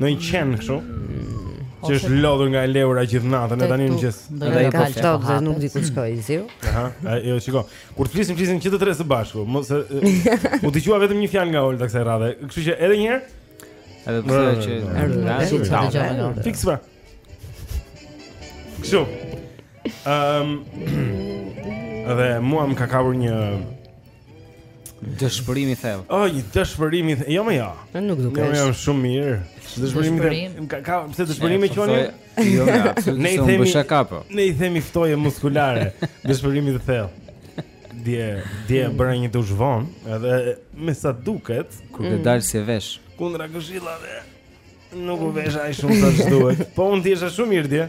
Një qen kështu Që është lodhur nga e lehura gjithë natën E tani në gjithë Dhe i ka fëtok dhe nuk di ku të shkoj ziu Aha, jo, shiko Kur të flisim, flisim që të tre së bashku U dëgjua vetëm një fjalë nga Olta kësaj radhe Kështu që edhe njëherë Edhe përse dhe që Fiks pra Kështu Dhe mua më ka kapur një Dëshpërim i thellë. Oh, një dëshpërim i thellë. Jo më jo. Ne nuk dukesh. Ne jam shumë mirë. Dëshpërim i thellë. Ka ka pse dëshpërim i thoni? Jo, ne i themi shaka po. Ne i themi ftohje muskulare. Dëshpërim i thellë. Dje, dje mm. bëra një dush vonë, edhe me sa duket, kur të mm. dal s'u vesh. Kundra këshillave. Nuk u vesh ai shumë sa duhet. Po mund të jesh shumë mirë dje.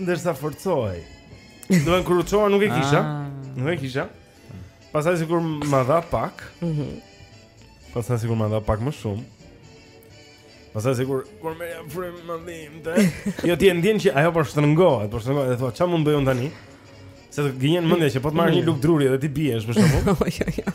Ndërsa forcohej. Do të kuruçoa nuk e kisha. Ah. Nuk e kisha. Pastaj sikur më dha pak. Mhm. Mm Pastaj sikur më dha pak më shumë. Pastaj sikur kur marr frymë më ndim të. Jo ti e ndjen që ajo po shtrëngohet, po shtrëngohet dhe thua çfarë mund të bëj unë tani? Se ta gënjen mendja që po të marr një mm. lugë druri dhe t'i biesh për shkakun. Jo, jo, jo.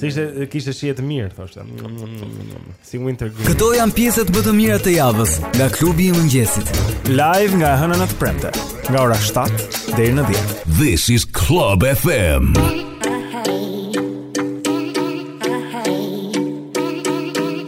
Se ishte kishte shije të mirë thoshte. Si Wintergreen. Këto janë pjesët më të mira të javës nga klubi i mëngjesit. Live nga e hëna në të premte, nga ora 7 deri në 10. This is Club FM. Hey.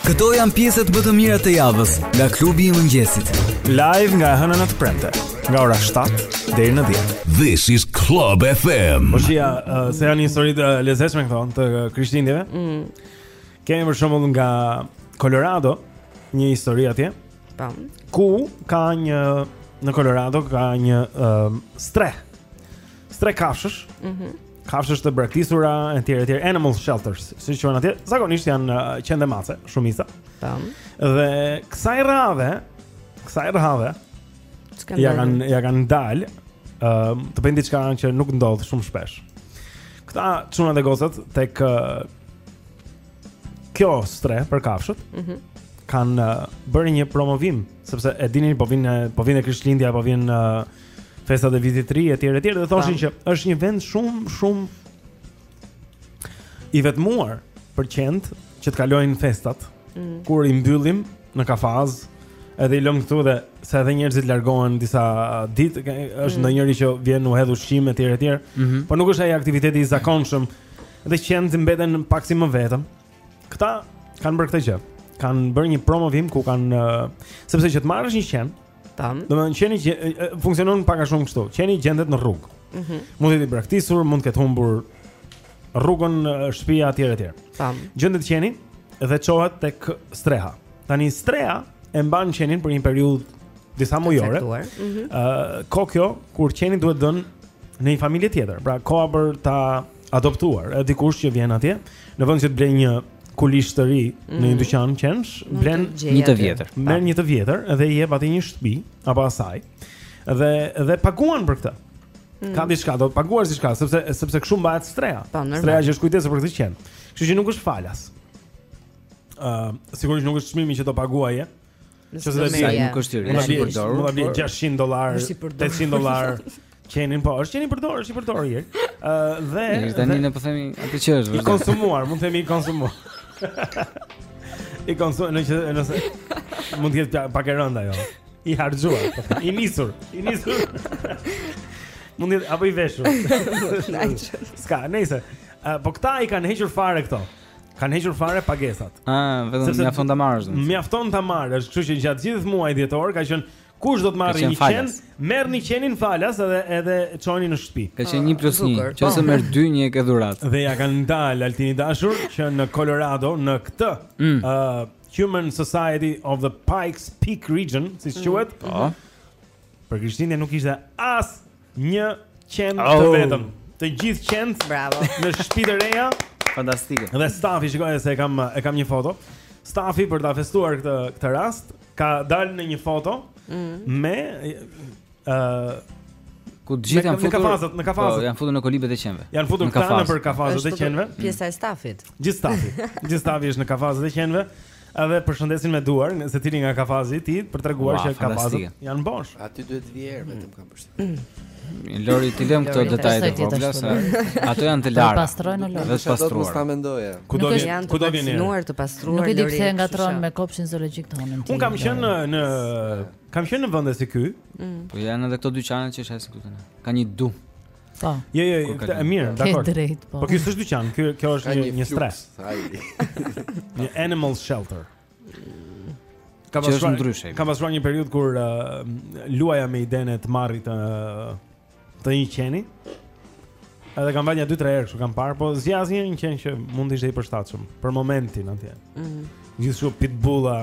Këto janë pjesët më të mira të javës nga klubi i mëngjesit. Live nga e hëna në të premte, nga ora 7 deri në 10. This is Club FM. Po shihja, uh, se janë histori të lezetshme këto të uh, Krishtlindjeve. Mm. Kemi për shembull nga Colorado një histori atje. Po. Ku ka një në Colorado ka një uh, strehë. Strehë kafshësh. Mhm. Mm kafshësh të braktisura etj etj animal shelters si quhen atje zakonisht janë uh, qen dhe mace shumica tam dhe kësaj radhe kësaj radhe ia kanë ia kanë dalë um, të bëjnë diçka që nuk ndodh shumë shpesh këta çunat e gocat tek uh, kjo strehë për kafshët mm -hmm. kanë uh, bërë një promovim sepse e dinin po vjen po vjen krishtlindja po vjen uh, festat e vitit të ri etj etj dhe thoshin që është një vend shumë shumë i vetmuar për qentë që të kalojnë festat mm. kur i mbyllim në kafazë edhe i lëmë këtu dhe se edhe njerëzit largohen disa ditë është mm. ndonjëri që vjen u hedh ushqim etj etj mm -hmm. por nuk është ai aktiviteti i zakonshëm dhe qentë mbeten pak si më vetëm Këta kanë bërë këtë gjë. Kanë bërë një promovim ku kanë uh, sepse që të marrësh një qen, tani. Domethënë qeni që uh, funksionon pak a shumë kështu. Qeni gjendet në rrugë. Mhm. Mm mund të jetë braktisur, mund të ketë humbur rrugën e shtëpisë etj etj. Tani. Gjendet qeni dhe çohet tek streha. Tani streha e mban qenin për një periudhë disa mujore. Ëh, mm -hmm. uh, kokjo kur qeni duhet dhënë në një familje tjetër. Pra koha për ta adoptuar, e dikush që vjen atje, në vend që të blejë një këlysh të ri në një mm. dyqan qensh, blen një të vjetër. Merr një të vjetër dhe i jep atij një shtëpi apo asaj. Dhe dhe paguan për këtë. Mm. Ka diçka, do paguash diçka sepse sepse kshu mbahet streha. Po, streha që është kujdesur për këtë qen. Kështu që nuk është falas. Ëm, uh, sigurisht nuk është çmimi që që do paguaje. Nëse do merrja. Sa nuk është i përdorur. Mund ta blesh 600 dollar, 800 dollar. Qenin po, është qen i përdorur, është i përdorur i. Ë dhe Mirë, tani ne po themi atë që është. I konsumuar, mund të themi i konsumuar. I konsum, nëse nëse mund të jetë pak e rëndë ajo. I harxhuar, po i nisur, i nisur. Mund të jetë apo i veshur. S'ka, nejse. Po këta i kanë hequr fare këto. Kanë hequr fare pagesat. Ah, vetëm Sepse mjafton ta marrësh. domethënë. Mjafton ta marrësh, kështu që gjatë gjithë muajit dhjetor ka qenë kush do të marrë një qen, falas. merrni qenin falas edhe edhe çojeni në shtëpi. Ka qenë 1 plus 1, super. nëse merr 2 një e ke dhuratë. Dhe ia kanë dalë Altin i dashur që në Colorado në këtë Mm. uh, Humane Society of the Pikes Peak Region, siç quhet. Po. Për Krishtlindje nuk ishte as Një qen oh. i vetëm. Të gjithë qentë. Bravo. Në shtëpi të reja. Fantastike. Dhe stafi shikoje se e kam e kam një foto. Stafi për ta festuar këtë këtë rast ka dalë në një foto mm. me ë uh, ku të gjithë janë futur në kafazat, në kafazat. Po, janë futur në kolibet e qenve. Janë futur në kafazat për kafazat e qenve. Pjesa e stafit. Gjithë stafi. Gjithë stafi është në kafazat e qenve. Edhe përshëndesin me duar secili nga kafazi i tij për të treguar që kafazët janë bosh. Aty duhet të vijë erë mm. vetëm kam përshtypjen. Mm. Lori ti lëri këto detaje të vogla se ato janë të lara. Pastrojnë Lori. Vetë pastruar. Nuk ka mendoje. Ku do vjen? Ku do vjen? Nuk të pastruar. Nuk e di pse ngatërron me kopshin zoologjik tonin. Unë kam qenë në në kam qenë në vende si ky. Mm. Po janë edhe këto dyqane që është as këtu. Ka një dum. Po. Jo, jo, jo, e mirë, dakor. Po. po ky s'është dyqan, ky kjo është një një strehë. Një animal shelter. Ka pasur ndryshe. Kam pasur një periudhë kur uh, luaja me idenë e të marrit të të një qeni. Edhe kam vajtur 2-3 herë, kam parë, po s'gjeja një qen që mund të ishte i përshtatshëm për momentin atje. Mhm. Mm Gjithsesi pitbulla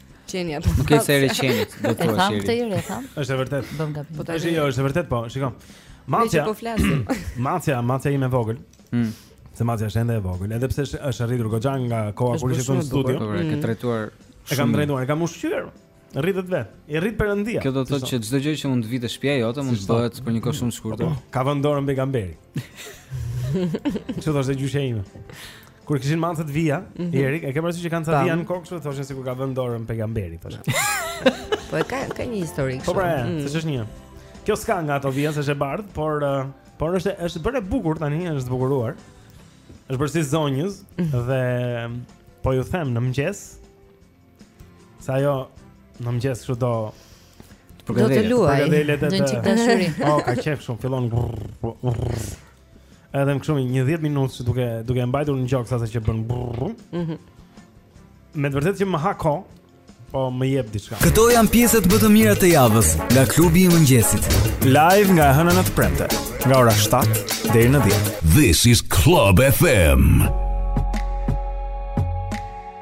Qenja po. Nuk e sjell qenin, do të thosh. Është e vërtetë, është e vërtetë. Bëm gabim. Po tash jo, është e vërtetë, po, shikoj. Macja. Po flasim. Macja, macja ime e vogël. Hm. Se macja është ende e vogël, edhe pse është rritur goxha nga koha kur ishte në studio. Po, e ke mm. trajtuar. E kam trajtuar, e kam ushqyer. Rritet vetë. I rrit perëndia. Kjo do të thotë që çdo gjë që mund të vijë te shtëpia jote mund të bëhet për një kohë shumë të shkurtër. Po, po. Ka vënë dorën pejgamberi. Çfarë do të thotë gjyshja ime? Kur kishin macet vija, mm -hmm. Erik, e ke parasysh që kanë ca vija në kokë, kështu thoshin sikur ka vënë dorën pejgamberi, thoshin. po e ka ka një histori kështu. Po pra, mm. se ç'është një. Kjo s'ka nga ato vija, se është e bardhë, por uh, por është është bërë e bukur tani, është zbukuruar. Është bërë si zonjëz mm -hmm. dhe po ju them në mëngjes, Sa ajo në mëngjes kështu do të do të luaj një çik dashuri. Po, ka qejf shumë, fillon. Edhe më shumë një 10 minutë që duke duke e mbajtur në gjoks se ajo që bën. Mhm. Me të vërtetë që më ha kohë, po më jep diçka. Këto janë pjesët më të mira të javës nga klubi i mëngjesit. Live nga e Hëna në të Premte, nga ora 7 deri në 10. This is Club FM.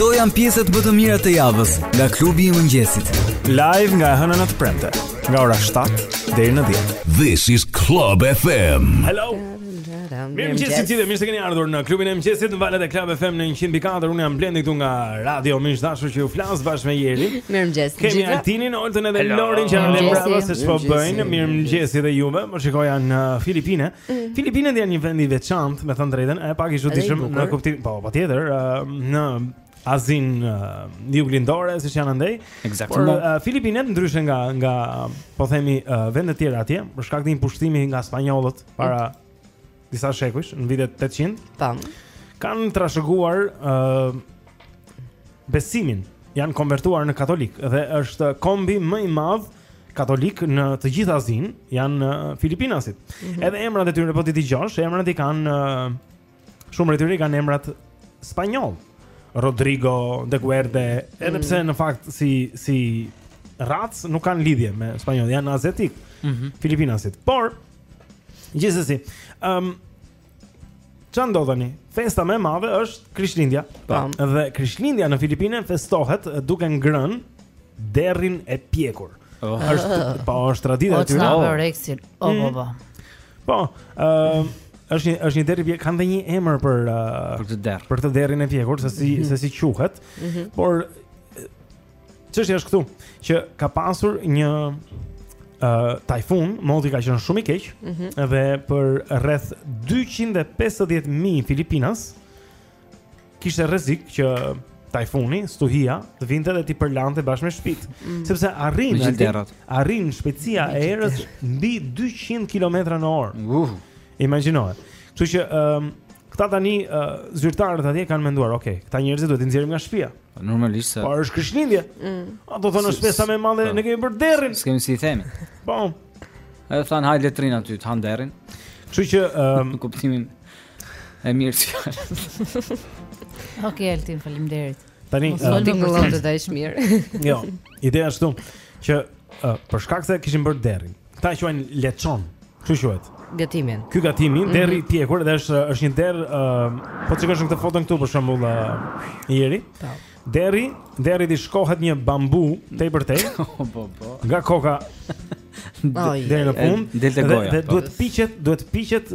Këto janë pjesët më të mira të javës nga klubi i mëngjesit. Live nga e Hëna në të Premte, nga ora 7 deri në 10. This is Club FM. Hello. Mirëmëngjes të gjithëve, mirë se keni ardhur në klubin e mëngjesit Në valët e Club FM në 104 Unë jam Blendi këtu nga radio miq të dashur që ju flas bashkë me Erin Mirëmëngjes Kemi Altinin, Oltën edhe Lorin që janë në prapaskenë. Ç'po bëjnë, mirëmëngjes edhe juve Po shikoja në uh, Filipine mm. Filipinet janë një vend i veçantë Me thënë të drejtën, e pak i çuditshëm Në kuptim, po, patjetër uh, Në Azinë uh, Juglindore, siç janë andej Por uh, Filipinet ndryshe nga, nga Po themi uh, vendet e tjera atje Për shkak të një pushtimi nga spanjollët para disa shekujsh, në vitet 800. Tam. Kan trashëguar ë uh, besimin, janë konvertuar në katolikë dhe është kombi më i madh katolik në të gjithë Azinë, janë uh, filipinasit. Mm -hmm. Edhe emrat e tyre po t'i dëgjosh, emrat i kanë uh, Shumë prej tyre i kanë emrat spanjollë. Rodrigo, Duterte, edhe mm. pse në fakt si si racë nuk kanë lidhje me spanjollë, janë aziatikë. Mm -hmm. Filipinasit. Por gjithsesi, ëm um, Ça ndodh tani? Festa më e madhe është Krishtlindja. Dhe Krishtlindja në Filipine festohet duke ngrënë derrin e pjekur. Oh. Është po është tradita e tyre. Po, Oh, po, po. Po, ëm është një është një derr i pjekur, kanë një emër për uh, për këtë derr. Për këtë derrin e pjekur, se si mm -hmm. se si quhet. Mm -hmm. Por çështja është këtu që ka pasur një uh, tajfun, moti ka qenë shumë i keq mm -hmm. dhe për rreth 250.000 filipinas kishte rrezik që tajfuni, stuhia, të vinte dhe t'i përlante bashkë me shpitë. Mm. Sepse arrin arrin, arrin shpejtësia e erës mbi 200 kilometra në orë. Uh. Imagjinoje. Kështu që um, këta tani uh, zyrtarët atje kanë menduar, ok, këta njerëz duhet t'i nxjerrim nga shtëpia. Po, normalisht. Po është krishtlindje. Mm. Ata do thonë është festa më e madhe, po. ne kemi bërë derrin. S'kemi si i themi. Po. Edhe thanë hajde lëre aty, të hanë derrin. Kështu që um, kuptimin E mirë që ka. Ok, Altin, faleminderit. Tani, Mos uh, të gëllon të dajsh mirë. jo, ideja është këtu, që uh, për shkak se kishin bërë derrin, këta e quajnë leçon, kështu quhet? Gatimin. Ky gatimi, mm -hmm. derri i pjekur, dhe është, është një derr, uh, po të shikosh në këtë fotën këtu, për shembull uh, njëri, po. derri, derrit i shkohet një bambu, tej për tej, po, po, po. nga koka, deri në fund, dhe, dhe po. duhet të piqet, duhet të piqet,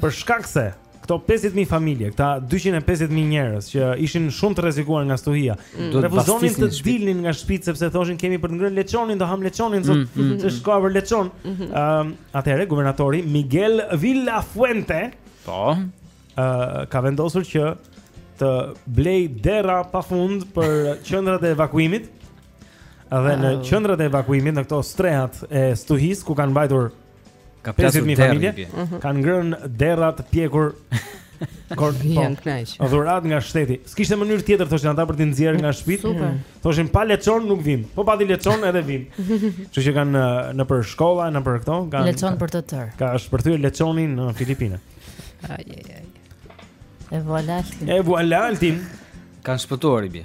Për shkak se këto 50000 familje, këta 250000 njerëz që ishin shumë të rrezikuar nga stuhia, mm. refuzonin të dilnin nga shtëpitë sepse thoshin kemi për të ngrënë leçonin, do hamë leçonin sot, mm, mm, mm. se është koha për leçon. Ëm, mm -hmm. uh, atëherë guvernatori Miguel Villafuente, po, uh, ka vendosur që të blejë derra pa fund për qendrat e evakuimit. Dhe në qendrat e evakuimit në këto strehat e stuhisë ku kanë mbajtur 50000 familje, mhm. kanë ngrënë derra të pjekur. Kor vjen po, kënaq. Dhuratë nga shteti. S'kishte mënyrë tjetër thoshin ata për t'i nxjerrë nga shtëpia. Thoshin pa leçon nuk vijmë. Po pati leçon edhe vijmë. Kështu që kanë nëpër shkolla, nëpër këto, kanë leçon për të tërë. Ka shpërthyer leçoni në Filipine. Ai ai ai. Ejvallah Altin. Ejvallah Altin. Kanë shpëtuar i bie.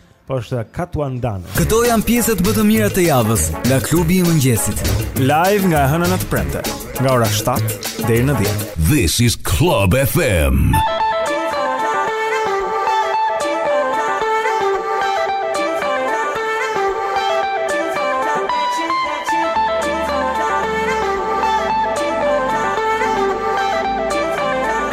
Po është Katanduane. Këto janë pjesët më të mira të javës nga klubi i mëngjesit. Live nga e hëna në të premte, nga ora 7 deri në 10. This is Club FM.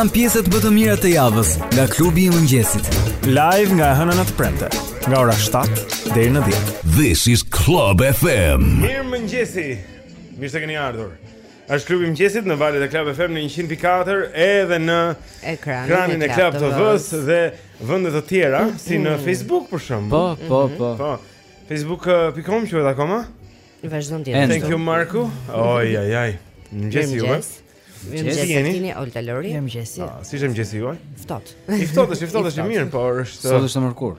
janë pjesët më të mira të javës nga klubi i mëngjesit. Live nga e hëna në të premte, nga ora 7 deri në 10. This is Club FM. Mirëmëngjesi. Mirë se keni ardhur. Është klubi i mëngjesit në valët e Club FM në 104 edhe në ekranin e Club TV-s dhe vende të tjera mm, si në mm. Facebook për shembull. Po, po, mhm. po. Po. Facebook.com uh, quhet akoma? Vazhdon të jetë. Thank you Marku. Oj oj oj. Mëngjesi juve. Mëngjesi. Si jeni? Olta, Lori. Mëngjesi. Ah, si ishte mëngjesi juaj? Ftohtë. I ftohtë, është i ftohtë, është i mirë, por është Sot është e mërkurë.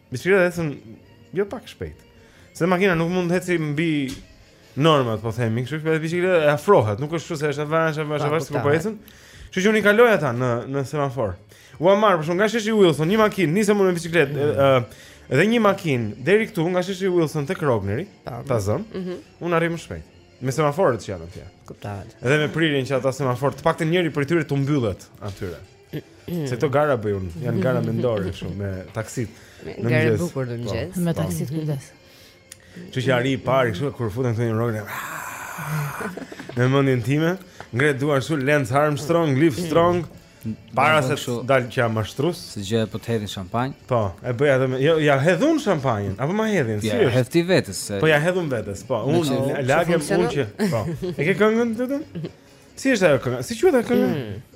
Biçikleta ecën jo pak shpejt. Se makina nuk mund të ecë mbi normat, po themi, kështu që biçikleta i afrohet, nuk është kështu se është avash, avash, avash, po po ecën. Kështu që unë i kaloj ata në në semafor. Ua marr, por nga sheshi Wilson, një makinë, nisem unë me biçikletë, mm. ë, edhe një makinë deri këtu nga sheshi Wilson tek Rogneri, ta zëm. Mhm. Unë arrij më shpejt. Me semaforët që janë atje. Kuptohet. Edhe me prirjen që ata semaforë, të paktën njëri prej tyre të mbyllet atyre. Se këto gara bëj unë, janë gara mendore shumë me taksit. Në mëngjes. Gara bukur në mëngjes. Po. Me taksit kujdes. Që që arrij i pari, kështu kur futem këtu në rrugën Në mendjen time ngre duart kshu Lance Armstrong Livestrong Para se të dalë që jam mashtrues Se gjoja po të hedhin shampanjë Po, e bëja dhe me jo, e hedh unë shampanjën Apo ma hedhin Ja, ia hedh ti vetes se... Po, ia hedh unë vetes Po, unë oh, lagem unë që Po, e ke këngën ti të? Si është ajo kënga? Si qe kënga? Mm.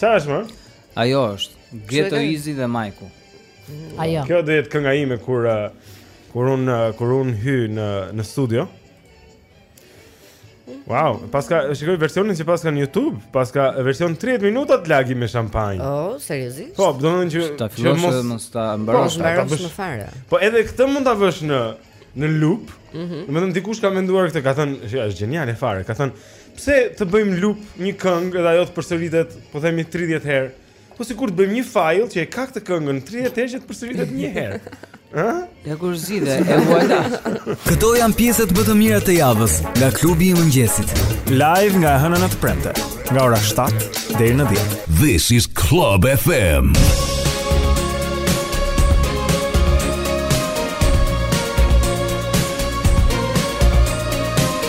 Sa është më? Ajo është Ghetto Geasy dhe Majku. Ajo. Kjo do jetë kënga ime kur uh, kur un uh, kur un hyj në në studio. Wow, paska shikoj versionin që paska në YouTube, paska version 30 minuta të lagi me shampanjë. Oh, seriozisht? Po, domethënë që ta fillosh edhe mos ta po, mbarosh, ta bësh më fare. Po edhe këtë mund ta vësh në në loop. Mm -hmm. Domethënë dikush ka menduar këtë, ka thënë, është geniale fare, ka thënë Pse të bëjmë loop një këngë dhe ajo të përsëritet, po themi 30 herë? Po sikur të bëjmë një file që e ka këtë këngën 30 herë që të përsëritet një herë. Ë? Ja ku e zgjidhe, e vuala. Këto janë pjesët më të mira të javës nga klubi i mëngjesit. Live nga e hëna në të premte, nga ora 7 deri në 10. This is Club FM.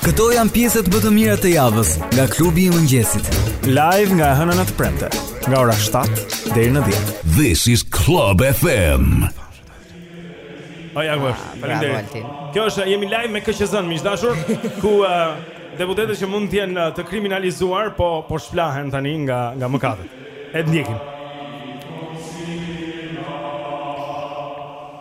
Këto janë pjesët më të mira të javës nga klubi i mëngjesit. Live nga e hëna në të premte, nga ora 7 deri në 10. This is Club FM. Aja gjosh. Faleminderit. Kjo është jemi live me KQZ-në, miq të dashur, ku uh, deputetët që mund të jenë uh, të kriminalizuar po po shpëlahen tani nga nga mëkatet. E ndjekim.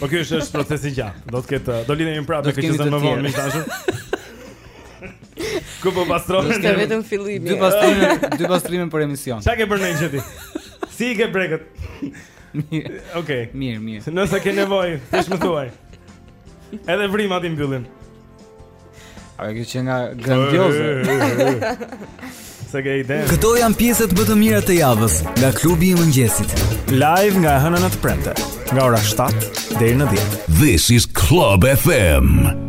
Po kjo është është proces i gjatë. Do të ketë do lidhemi prapë me këtë më vonë miq të dashur. Ku po pastrohen? Është vetëm fillimi. Dy pastrime, dy pastrime për emision. Çka ke bërë në gjeti? Si i ke brekët? Mirë. Okej. Mirë, mirë. Nëse ke nevojë, thjesht më thuaj. Edhe vrimat i mbyllim. A kjo që nga grandioze. Se ke ide. Këto janë pjesët më të mira të javës nga klubi i mëngjesit. Live nga e hëna në të premte, nga ora 7 deri në 10. This is Club FM.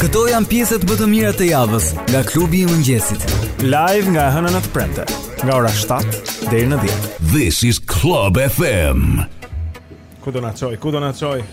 Këto janë pjesët më të mira të javës nga klubi i mëngjesit. Live nga e hëna në të premte, nga ora 7 deri në 10. This is Club FM. Ku do na çoj? Ku do na çoj?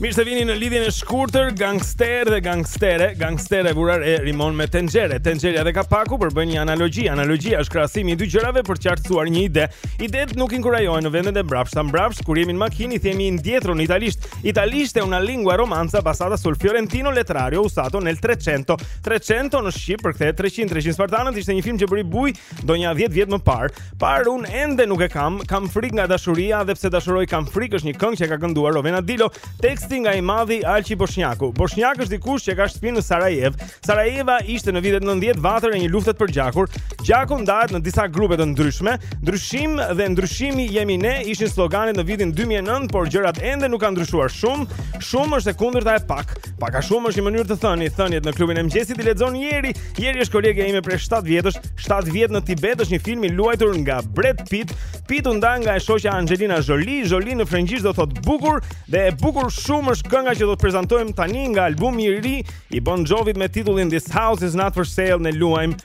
Mirë se vini në lidhjen e shkurtër, gangster dhe gangstere, gangstere vura re rimon me tenxhere. Tenxherja dhe kapaku përbëjnë një analogji. Analogjia është krahasimi i dy gjërave për të qartësuar një ide. Idetë nuk inkurajohen në vendet e mbrapshta. Mbrapsht kur jemi në makinë i themi indietro në italisht. Italisht è una lingua romanza basata sul fiorentino letterario usato nel 300. 300 në shqip përkthehet 300 300 spartanët ishte një film që bëri bujë Ndonja 10 vjet më parë, parë unë ende nuk e kam, kam frikë nga dashuria dhe pse dashuroj kam frikë është një këngë që e ka kënduar Rovena Dilo, teksti nga i madhi Alqi Boshnjaku. Boshnjak është dikush që e ka shtëpinë në Sarajevë. Sarajeva ishte në vitet 90 vatër e një lufte të përgjakur. Gjaku ndahet në disa grupe të ndryshme. Ndryshim dhe ndryshimi jemi ne ishin sloganet në vitin 2009, por gjërat ende nuk kanë ndryshuar shumë. Shumë është e kundërta e pak. Pak a shumë është një mënyrë të thëni, thëniet në klubin e mëngjesit i lexon Jeri. Jeri është kolege ime prej 7 vjetësh, 7 vjet në Tibet është një film i luajtur nga Brad Pitt. Pitt u nda nga e shoqja Angelina Jolie, Jolie në frëngjisht do thotë bukur dhe e bukur shumë është kënga që do të prezantojmë tani nga albumi i ri i Bon Jovit me titullin This House Is Not For Sale ne luajmë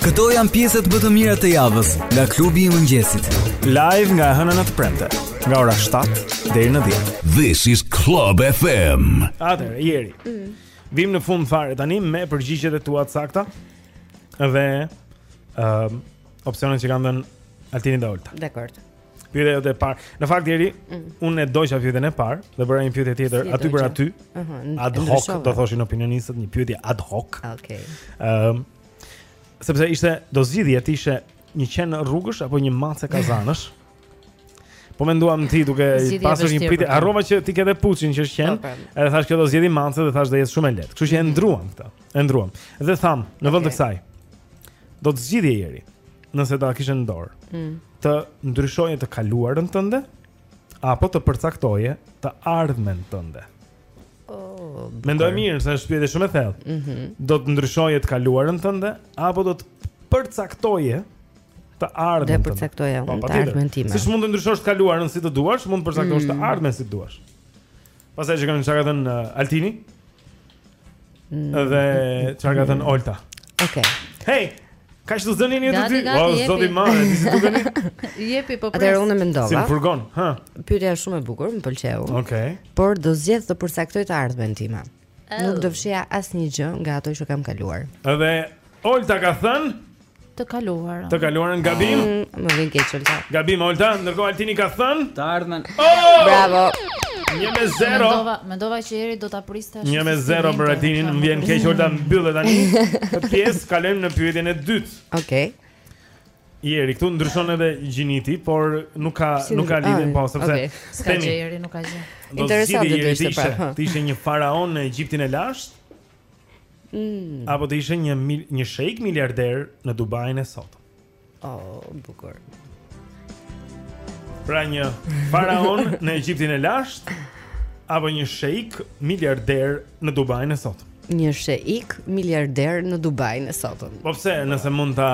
Këto janë pjesët më të mira të javës nga klubi i mëngjesit. Live nga e hëna në të premte, nga ora 7 deri në 10. This is Club FM. Atëherë, Jeri. Mm. Vijmë në fund fare tani me përgjigjet e tua të sakta dhe ë uh, opsionet që kanë dhënë Altini dhe Olta. Dakord. Pyetja jote e parë. Në fakt Jeri mm. unë e doja pyetjen e parë, dhe bëra një pyetje tjetër si aty për aty. Ëh. Uh -huh, ad hoc do thoshin opinionistët një pyetje ad hoc. Okej. Okay. Ëm um, sepse ishte do zgjidhje të ishe një qen rrugësh apo një mace kazanësh. Po menduam ti duke pasur një pritje, harrova që ti ke dhe puçin që është qen, po, po. edhe thash kjo do zgjedhi mace dhe thash do jetë shumë e lehtë. Kështu që e mhm. ndruam këtë. E ndruam. Dhe thamë, në vend të kësaj, Do të zgjidhje Jeri, nëse ta kishe në dorë. Mm. Të ndryshoje të kaluarën tënde apo të përcaktoje të ardhmen tënde. Oh, Mendoje mirë se është pyetje shumë e thellë. Mm -hmm. Do të ndryshoje të kaluarën tënde apo do të përcaktoje të ardhmen tënde? Do të përcaktoja po, të ardhmen time. Siç mund të ndryshosh të kaluarën si të duash, mund të përcaktosh mm. të ardhmen si të duash. Pastaj që kanë çka ka thënë uh, Altini. Mm. Dhe çka ka thënë Olta. Okej. Okay. Hey, ka çdo zënë një të dy. O zoti im, si dukeni? Jepi po pres. Atëherë unë e mendova. Si furgon, ha. Pyetja është shumë e bukur, më pëlqeu. Okej. Okay. Por do zgjedh të përcaktoj të ardhmen time. Oh. Nuk do fshija asnjë gjë nga ato që kam kaluar. Edhe Olta ka thënë Të kaluarën. Të kaluarën gabim. Mm, më vjen keq Olta. Gabim Olta, ndërkohë Altini ka thënë. Të ardhmen. Oh! Bravo. 1 me 0. Mendova, mendova që Jeri do ta priste ashtu. 1 me 0 për Altinin, më vjen keq Olta mbyllet tani. Për pjesë kalojmë në pyetjen e dytë. Okej. Okay. Jeri këtu ndryshon edhe gjinia, por nuk ka si nuk ka lidhje ah, po, sepse okay. s'ka gjë Jeri nuk ka gjë. Interesante do të ishte pra. Të ishe një faraon në Egjiptin e lashtë. Mm. Apo të ishe një mil, një sheik miliarder në Dubain e sot. Oh, bukur. Pra një faraon në Egjiptin e lashtë apo një sheik miliarder në Dubain e sot. Një sheik miliarder në Dubain e sot. Po pse, nëse mund ta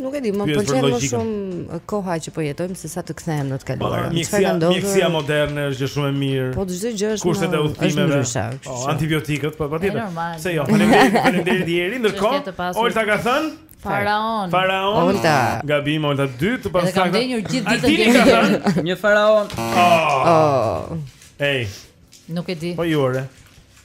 Nuk e di, më pëlqen më shumë koha që po jetojmë se sa të kthehem në të kaluarën. Çfarë ka ndodhur? Mjekësia moderne është gjë shumë e mirë. Po çdo gjë është kushtet e udhëtimeve. Po antibiotikët, po patjetër. Se jo, faleminderit, faleminderit Jeri. Ndërkohë, Olta ka thënë Faraon. Faraon. Olta. Gabim Olta 2 të pastë. Ne kemi ndenjur gjithë ditën e tij. Një faraon. Oh. Ej. Nuk e di. Po jo ore.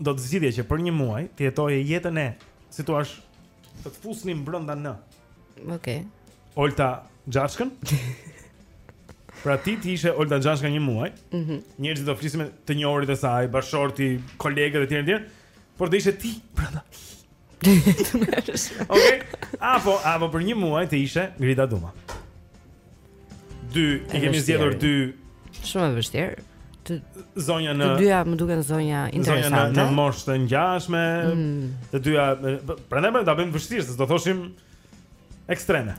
do të zgjidhje që për një muaj të jetoje jetën e, si thua, të të fusnin brenda në. Okej. Okay. Olta Xhaçkën. Pra ti të ishe Olta Xhaçka një muaj. Mhm. Mm Njerëzit do flisnin me të njohurit e saj, bashorti, kolegët e tjerë e tjerë. Por do ishe ti brenda. Okej. Apo apo për një muaj të ishe Grida Duma. Dy, i kemi zgjedhur dy. Shumë e vështirë. Të zonja në Të dyja më duken zonja interesante. Zonja në, në moshë të ngjashme. Mm. Të dyja, prandaj me ta bërë vështirë, s'do thoshim ekstreme.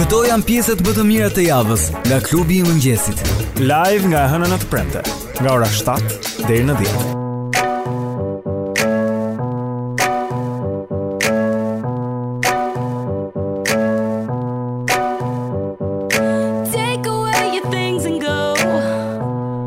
Këto janë pjesët më të mira të javës nga klubi i mëngjesit. Live nga e hëna në të premte, nga ora 7 deri në 10.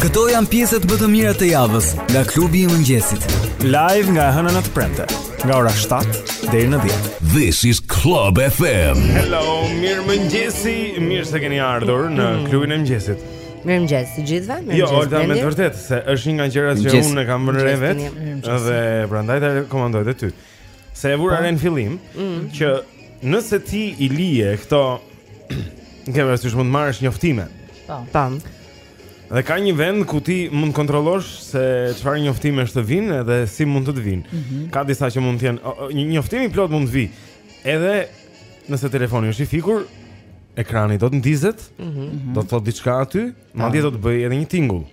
Këto janë pjesët më të mira të javës nga klubi i mëngjesit. Live nga e hëna në të premte, nga ora 7 deri në 10. This is Club FM. Hello, mirë mëngjesi, mirë se keni ardhur në mm. klubin e mëngjesit. Mirë mëngjes të gjithëve. Mirë jo, mëngjes. Jo, Olta me të vërtetë se është një nga gjërat që unë e kam vënë re vetë dhe prandaj ta rekomandoj edhe ty. Se e vura re në fillim mm. Që nëse ti i lije këto ke parasysh mund të marrësh njoftime po. Tam Dhe ka një vend ku ti mund të kontrollosh se çfarë njoftimesh të vijnë dhe si mund të të vijnë. Mm -hmm. Ka disa që mund të jenë një njoftim i plotë mund të vijë. Edhe nëse telefoni është i fikur, ekrani do të ndizet, mm -hmm. do të thotë diçka aty, Madje do të bëjë edhe një tingull.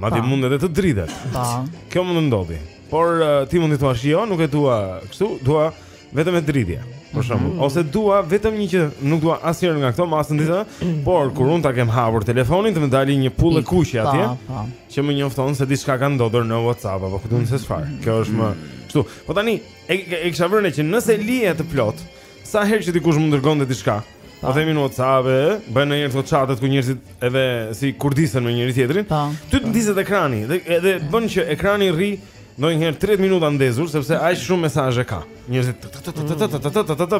Madje mund edhe të dridhet. Po. Kjo mund të ndodhë. Por uh, ti mund të thuash jo, nuk e dua kështu, dua vetëm me dridhje. Për shembull, mm -hmm. ose dua vetëm një që nuk dua asnjërin nga këto, më asnjë ditë, por kur unë ta kem hapur telefonin të më dalë një pullë e kuqe atje, pa, pa. që më njofton se diçka ka ndodhur në WhatsApp apo ku di unë se çfarë. Kjo është më kështu. Po tani e, e, e kisha vënë që nëse lihet të plotë, Sa herë që dikush mund dërgonte diçka, po. po themi në WhatsApp, bën ndonjë herë çatet ku njerëzit edhe si kurdisen me njëri-tjetrin. Po. Ty të ndizet ekrani dhe edhe bën që ekrani rri ndonjëherë 30 minuta ndezur sepse aq shumë mesazhe ka. Njerëzit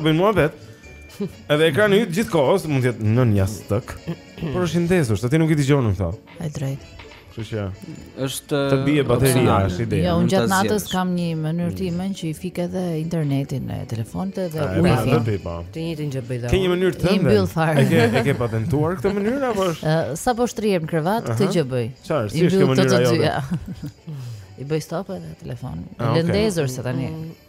bëjnë muhabet. Edhe ekrani yt gjithkohës mund të jetë nën jastëk. Por është i ndezur, se ti nuk i dëgjon këto. Ai drejt. Kështu që është të bie bateria është ide. Jo, unë gjatë natës kam një mënyrë timen që i fik edhe internetin e telefonit dhe wifi. Po. Të njëjtën gjë bëj dhe. Ke një mënyrë tënden? I mbyll fare. E ke e ke patentuar këtë mënyrë apo është? Sapo shtrihem në krevat këtë gjë bëj. Çfarë? Si është kjo mënyra jote? I bëj stop edhe telefonin. Ah, e lë ndezur se tani. Mm.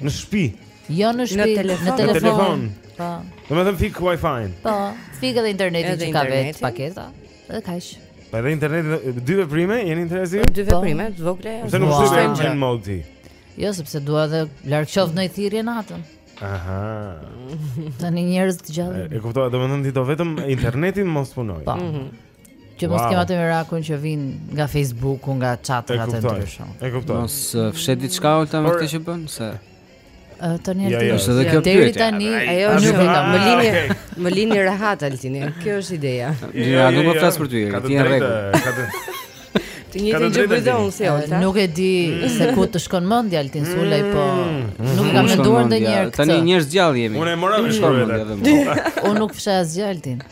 Në shtëpi. Jo në shtëpi, në telefon. Në telefon. Po. Do të them fik wifi. Po, fik edhe internetin që ka vetë paketa. Dhe kaq. Po edhe interneti. Dy veprime jeni interesuar? Dy veprime, të vogla. Se nuk shkojmë në modi. Jo, sepse dua edhe larg qoftë në thirrje natën. Aha. Tani njerëz të gjallë. E kuptova, domethënë ti do vetëm internetin mos punojë. Po. Mhm. Që mos kema të mirakun që vin nga Facebooku, nga chatrat e ndryshëm. E kuptoj. Mos uh, fsheh diçka Olta me këtë që bën se Tani ja, ja, është edhe kjo pyetje. Deri tani ajo është një video. Më lini, më lini rehat Altini. Kjo është ideja. Ja, nuk po flas për ty. Ti je në rregull. Të njëjtën gjë bëj dhe unë si Olta. Nuk e di mm. se ku të shkon mendja Altin Sulaj, po mm. nuk kam menduar ndonjëherë këtë. Tani njerëz të gjallë jemi. Unë e mora me shkollën. Unë nuk fsheh asgjë Altin.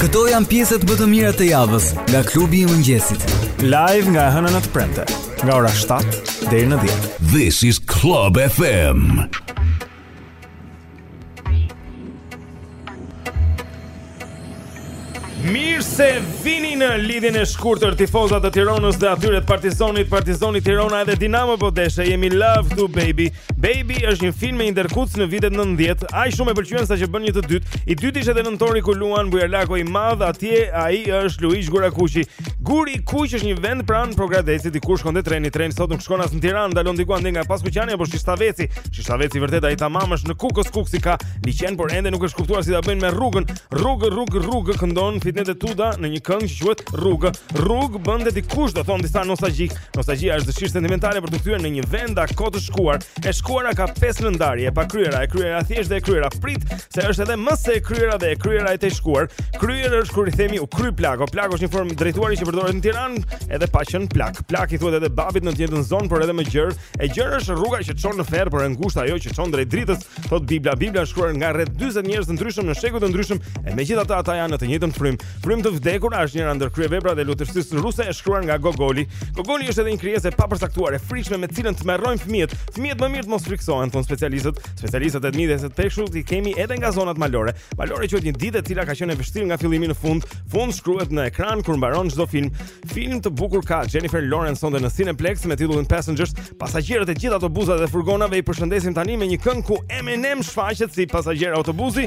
Këto janë pjesët më të mira të javës nga klubi i mëngjesit. Live nga e hëna në të premte, nga ora 7 deri në 10. This is Club FM. Mirë se vini në lidhjen e shkurtër tifoza të Tironës dhe atyre të Partizonit, Partizoni Tirona edhe Dinamo po deshe. Jemi love to baby. Babe është një film me një derkuc në vitet 90, aq shumë e pëlqyen sa që bënë një të dytë. I dyti ishte Nëntori ku luan Bujar Lako i madh, atje ai është Luigj Gurakuqi. Guri i Kuq është një vend pranë Pogradecit, dikur shkonte treni, treni sot nuk shkon as në Tiranë, ndalon diku andej nga Paskuqani apo Shishtaveci. Shishtaveci i vërtetë ai tamam është në Kukës, Kukësi ka liqen, por ende nuk është kuptuar si do ta bëjnë me rrugën. Rrugë, rrugë, rrugë këndon Fitnete Tuda në një këngë që quhet Rrugë. Rrugë bënte dikush, do thonë disa nostalgjikë. Nostalgjia është dëshirë sentimentale për t'u kthyer në një vend a kohë të shkuar. E shkuara ka pesë nënndarje, e pakryera, e kryera e thjeshtë dhe e kryera prit, se është edhe më se e kryera dhe e kryera e tejshkuar. Kryer është kur i themi u kry plako. Plako është një formë të drejtuari që përdoret në Tiranë, edhe pa qenë plak. Plak i thuhet edhe babit në të njëjtën zonë, por edhe më gjerë. E gjerë është rruga që çon në ferr, por e ngushtë ajo që çon drejt dritës, thotë Bibla. Bibla është shkruar nga rreth 40 njerëz të ndryshëm në shekuj të ndryshëm, e megjithatë ata janë në të njëjtën frymë. Frymë të vdekura është njëra ndër kryeveprat e letërsisë ruse e shkruar nga Gogoli. Gogoli është edhe një krijesë e papërcaktuar e frikshme me të cilën tmerrojnë fëmijët. Fëmijët më mirë të mos frikësohen, thonë specialistët. Specialistët e midhjes së peshkut i kemi edhe nga zonat malore. Malore quhet një ditë e cila ka qenë e vështirë nga fillimi në fund. Fund shkruhet në ekran kur mbaron çdo film. Film të bukur ka Jennifer Lawrence sonte në Cineplexx me titullin Passengers. Pasagjerët e gjithë autobusave dhe furgonave i përshëndesim tani me një këngë ku Eminem shfaqet si pasagjer autobusi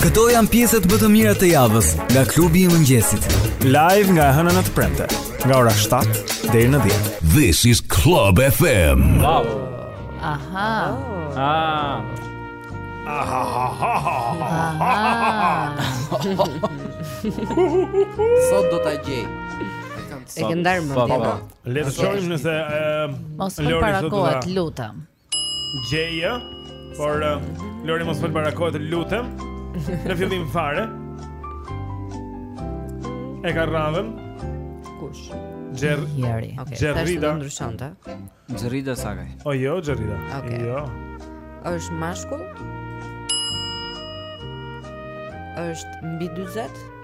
Këto janë pjesët më të mira të javës nga klubi i mëngjesit. Live nga e hëna në të premte, nga ora 7 deri në 10. This is Club FM. Wow. Aha. Ah. Aha. Sot do ta gjej. E ke ndarë mendjen. Le të shohim nëse Mos para kohe, lutem. Gjeja Por uh, Lori mos fol para kohe të lutem Në fillim fare E ka radhën Kush Xher Xherri okay. Xherri da Xherri da Sakaj O jo Xherri da okay. Jo është mashkull është mbi 40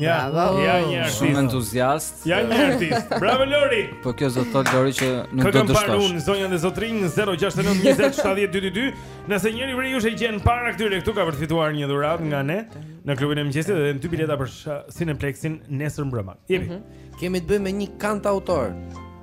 Ja, bravo. Ja një artist. Shumë entuziast. Ja një artist. Bravo Lori. Po kjo zot thot Lori që nuk do të dështosh. Kërkon unë zonjën e zotërinë 069 20 70 222. Nëse njëri prej jush e gjen para këtyre këtu ka për të fituar një dhuratë nga ne në klubin e mëngjesit dhe dy bileta për Cineplexin nesër mbrëma. Jemi. Mm -hmm. Kemi të bëjmë me një kantautor.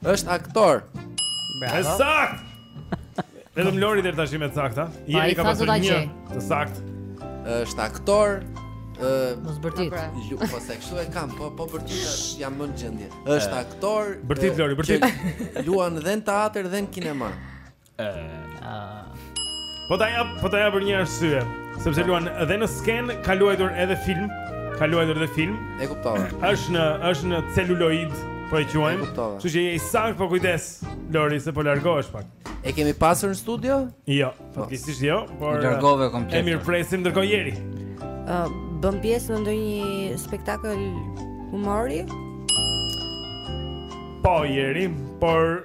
Është aktor. Bravo. Është sakt. Vetëm Lori deri tash me sakta. Xherri ka pasur një të sakt. Është aktor. Ë, mos bërtit. Pra. Ju po se kështu e kam, po po bërtita jam më në gjendje. Është aktor. Bërtit Lori, bërtit. Luan dhe në teatr dhe në kinema. Po ta jap, po ta jap për një arsye, sepse luan edhe në sken ka luajtur edhe film, ka luajtur edhe film. E kuptova. Është në është në celuloid, po e quajmë. Kështu që je i saktë, po kujdes Lori se po largohesh pak. E kemi pasur në studio? Jo, po. faktikisht jo, po u largove komplet. E mirë presim ndërkohë Xherri. Ë bën pjesë në ndonjë spektakël humori? Po Xherri, por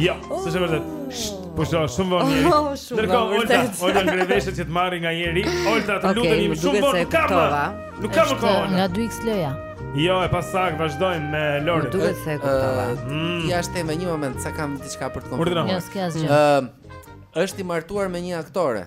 Jo, s'është e vërtet. Po jo, shumë vonë Xherri. Oh, Ndërkohë, Olta, Olta ngre veshët që të marrë nga Xherri. Olta, të lutem jemi shumë vonë, nuk kam. Nuk kam kohë. Nga 2XL-ja. Jo, e pasaktë vazhdojmë me Lori. Nuk duhet se kuptova. Mm. Ja jep me një moment, sa kam diçka për të konfirmuar. Urdhëro. Jo, s'ka asgjë. Ëm, është i martuar me një aktore.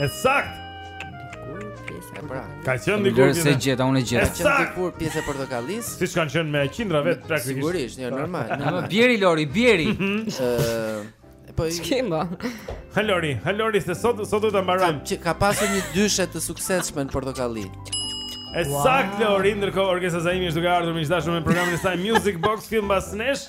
E sakt. Pra, ka qenë dikur pjesë e gjeta unë e gjeta. Ka qenë dikur pjesë e portokallis. Siç kanë qenë me qindra vet praktikisht. Sigurisht, jo normal. Në bjeri Lori, bjeri. Ëh, po i kem ba. Hë Lori, hë Lori se sot sot do ta mbarojmë. Ka, ka pasur një dyshe të suksesshme në portokalli. E wow. sakt Lori, ndërkohë Orgesa Zaimi është duke ardhur miq të dashur me programin e saj Music Box fill mbas nesh.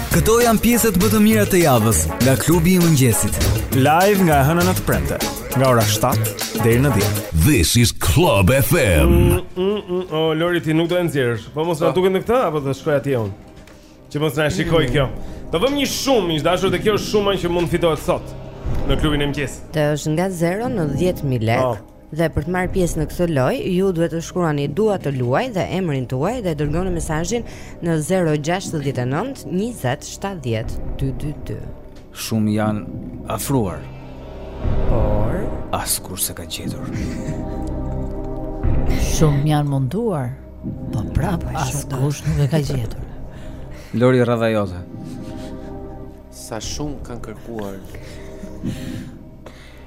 Këto janë pjesët më të mira të javës nga klubi i mëngjesit. Live nga e hëna në të premte, nga ora 7 deri në 10. This is Club FM. Mm, mm, mm, o Lori ti nuk do e nxjerrësh. Po mos na po. duket në këtë apo të shkoj atje unë. Që mos na e shikojë kjo. Do vëmë një shumë, miq të dashur dhe kjo është shuma që mund të fitohet sot në klubin e mëngjesit. Do të jetë nga 0 në 10000 lekë. Po. Dhe për të marrë pjesë në këtë lojë, ju duhet të shkruani dua të luaj dhe emrin tuaj dhe dërgoni mesazhin në 069 20 70 222. Shumë janë afruar. Por askush s'e ka gjetur. Shumë janë munduar. Po prapë askush nuk e ka gjetur. Lori radha jote. Sa shumë kanë kërkuar.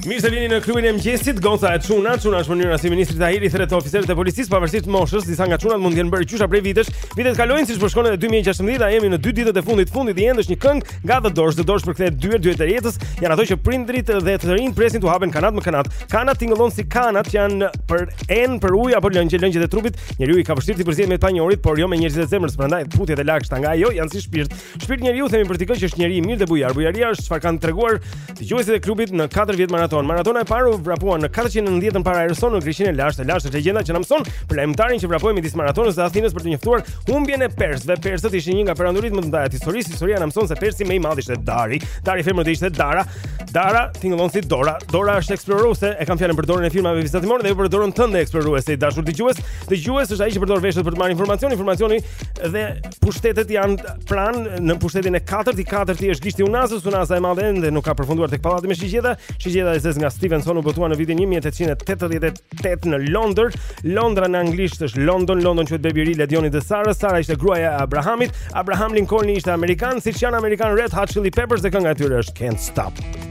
Mirë se vini në klubin e mëngjesit, goca e çuna, çuna është mënyra si ministri Tahiri thërret oficerët e policisë pavarësisht moshës, disa nga çunat mund të jenë bërë gjysha prej vitesh. Vitet kalojnë siç po shkon edhe 2016-a, jemi në dy ditët e fundit fundi The End është një këngë nga The Doors, The Doors përkthehet dyer, dyert e jetës, janë ato që prindërit dhe të rinjtë presin t'u hapen kanat më kanat. Kanat tingëllon si kanat që janë për enë për ujë apo lëngje lëngjet e trupit. Njeriu i ka vështirë të përzihet me të panjohurit, por jo me njerëzit e zemrës, prandaj puthjet e lagështa nga ata janë si shpirt. Shpirt njeriu themi për dikë që është njeri i mirë dhe bujar. Bujaria është çfarë kanë treguar dëgjuesit e klubit në 4 vjet maratonë. Maratona e parë u vrapua në 490-ën para erës sonë në Greqinë e lashtë, lashtë është legjenda që na mëson për lajmëtarin që vrapoi midis Maratonës dhe Athinës për të njoftuar humbjen e persëve. Persët ishin një nga perandoritë më të mëdha të historisë. Historia na mëson se persi më i madh ishte Dari. Dari femër ishte Dara. Dara tingëllon si Dora. Dora është eksploruese, e kam fjalën për Dorën e filmave vizatimorë dhe jo për dorën tënde eksploruese. Dashur dëgjues, dëgjues është ai që përdor veshët për të marrë informacion, informacioni dhe pushtetet janë pranë në pushtetin e katërt, i katërti është gishti i unazës, Unaza e madhe ende nuk ka përfunduar tek pallati me shigjeta. Shigjeta e zezë nga Stevenson u botua në vitin 1888 në Londër. Londra në anglisht është London, London quhet bebi i ri Ledionit dhe Sarës, Sara ishte gruaja e Abrahamit, Abraham Lincoln ishte amerikan, siç janë amerikanë Red Hot Chili Peppers dhe kënga e tyre është Can't Stop.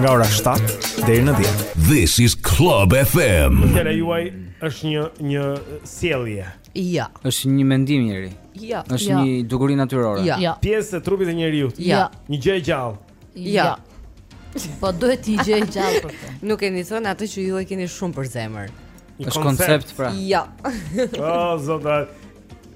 nga ora 7 deri në 10. This is Club FM. Fjala juaj është një një sjellje. Jo. Është një mendim njeriu. Jo. Është jo. një dukuri natyrore. Jo. jo. Pjesë e trupit të njeriu. Jo. Një gjë e gjallë. Jo. Po duhet të gjë e gjallë për këtë. Nuk e ndihmon atë që ju e keni shumë për zemër. Është koncept pra. Jo. O zot,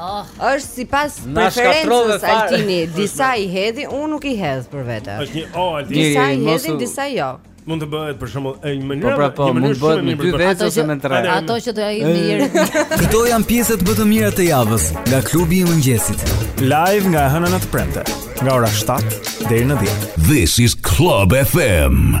Oh. Është sipas preferencës Altini, disa i hedhin, unë nuk i hedh për vete. Është një o oh, Altini. Disa i hedhin, u... disa jo. Mund të bëhet për shembull në një mënyrë, po, pra, po, mund të bëhet me dy vete ose me tre. Ato që do ja hidh në jerin. Këto janë pjesët më të mira të javës nga klubi i mëngjesit. Live nga e hëna në të premte, nga ora 7 deri në 10. This is Club FM.